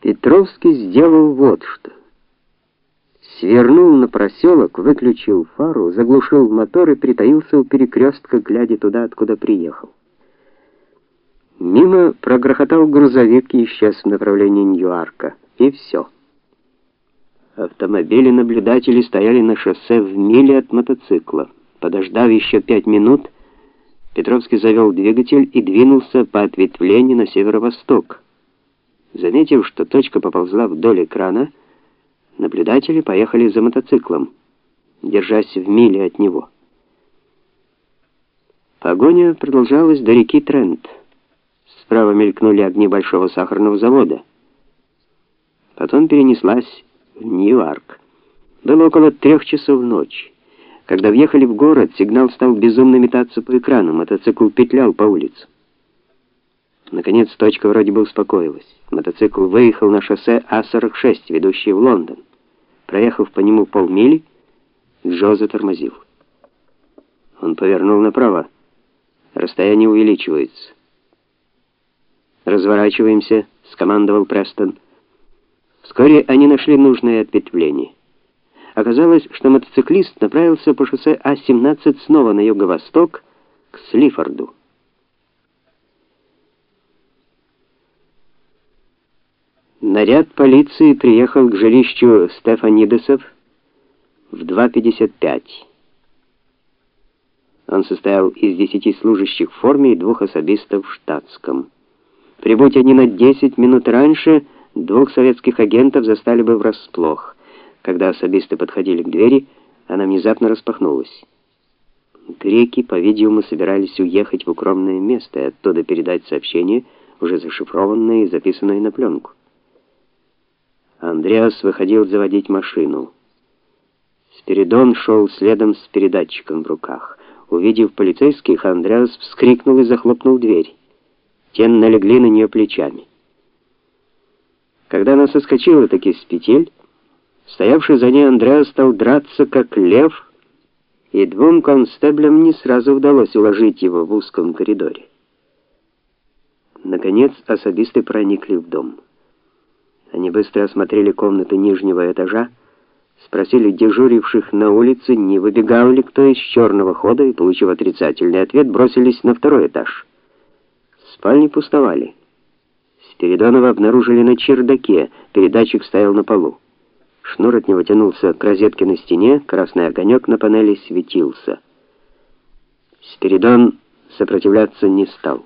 Петровский сделал вот что. Свернул на проселок, выключил фару, заглушил мотор и притаился у перекрестка, глядя туда, откуда приехал. Мимо прогрохотал грузовик и исчез в направлении Ньюарка. И все. Автомобили наблюдателей стояли на шоссе в миле от мотоцикла. Подождав еще пять минут, Петровский завел двигатель и двинулся по ответвлению на северо-восток. Заметив, что точка поползла вдоль экрана, наблюдатели поехали за мотоциклом, держась в миле от него. Погоня продолжалась до реки Трент. Справа мелькнули огни большого сахарного завода. Потом перенеслась в Нью-Арк. Было около трех часов ночи. Когда въехали в город, сигнал стал безумно метаться по экрану, мотоцикл петлял по улице. Наконец точка вроде бы успокоилась. Мотоцикл выехал на шоссе А46, ведущее в Лондон. Проехав по нему полмили, Джо затормозил. Он повернул направо. Расстояние увеличивается. «Разворачиваемся», — скомандовал Престон. Вскоре они нашли нужное ответвление. Оказалось, что мотоциклист направился по шоссе А17 снова на юго-восток, к Слифорду. Наряд полиции приехал к жилищу Стефанидесов в 2.55. Он состоял из десяти служащих в форме и двух особистов в штатском. Прибудь они на 10 минут раньше, двух советских агентов застали бы врасплох. Когда особисты подходили к двери, она внезапно распахнулась. Греки, по-видимому, собирались уехать в укромное место и оттуда передать сообщение, уже зашифрованное и записанное на пленку. Андреас выходил заводить машину. Спиридон шел следом с передатчиком в руках. Увидев полицейских, Андреас вскрикнул и захлопнул дверь. Те налегли на нее плечами. Когда она соскочила таки с петель, стоявший за ней Андреас стал драться как лев, и двум констеблям не сразу удалось уложить его в узком коридоре. Наконец особисты проникли в дом. Быстро осмотрели комнаты нижнего этажа, спросили дежуривших на улице, не выбегал ли кто из черного хода, и, получив отрицательный ответ, бросились на второй этаж. Спальни пустовали. Спиридонова обнаружили на чердаке, передатчик стоял на полу. Шнур от него тянулся к розетке на стене, красный огонек на панели светился. Спиридон сопротивляться не стал.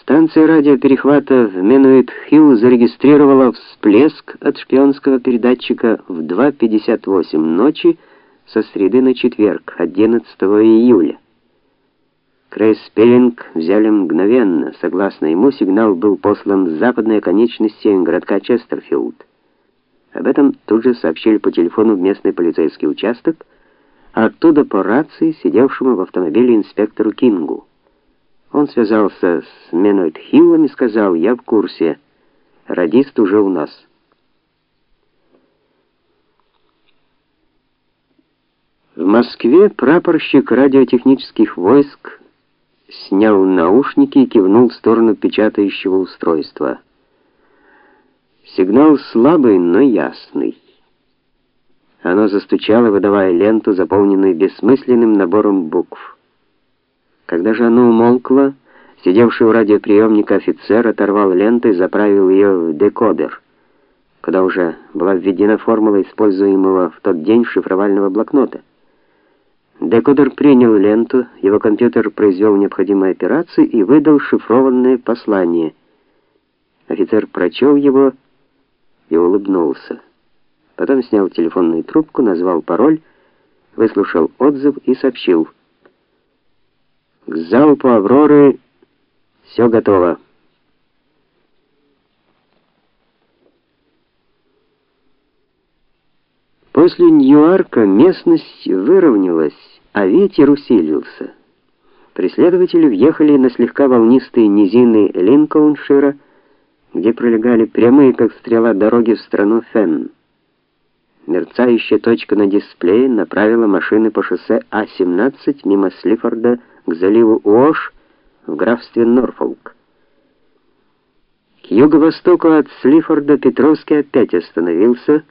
Станция радиоперехвата в Менуит-Хилл зарегистрировала всплеск от шпионского передатчика в 2:58 ночи со среды на четверг, 11 июля. Крейспеллинг взяли мгновенно. Согласно ему, сигнал был послан с западной оконечности городка Честерфилд. Об этом тут же сообщили по телефону в местный полицейский участок, а оттуда по рации сидевшему в автомобиле инспектору Кингу. Он связался с Менойд Хиллом и сказал: "Я в курсе. Радист уже у нас". В Москве прапорщик радиотехнических войск снял наушники и кивнул в сторону печатающего устройства. Сигнал слабый, но ясный. Оно застучало, выдавая ленту, заполненную бессмысленным набором букв. Когда же оно умолкло, сидевший у радиоприемника офицер оторвал ленту и заправил ее в декодер, куда уже была введена формула используемого в тот день шифровального блокнота. Декодер принял ленту, его компьютер произвел необходимые операции и выдал шифрованное послание. Офицер прочел его и улыбнулся. Потом снял телефонную трубку, назвал пароль, выслушал отзыв и сообщил: "К залпу Авроры все готово". После Ньюарка местность выровнялась, а ветер усилился. Преследователи въехали на слегка волнистые низины Линкольншира, где пролегали прямые, как стрела, дороги в страну Фен. Мерцающая точка на дисплее направила машины по шоссе А17 мимо Слифорда к заливу Уош в графстве Норфолк. юго-востоку от Слифорда Петровский опять остановился,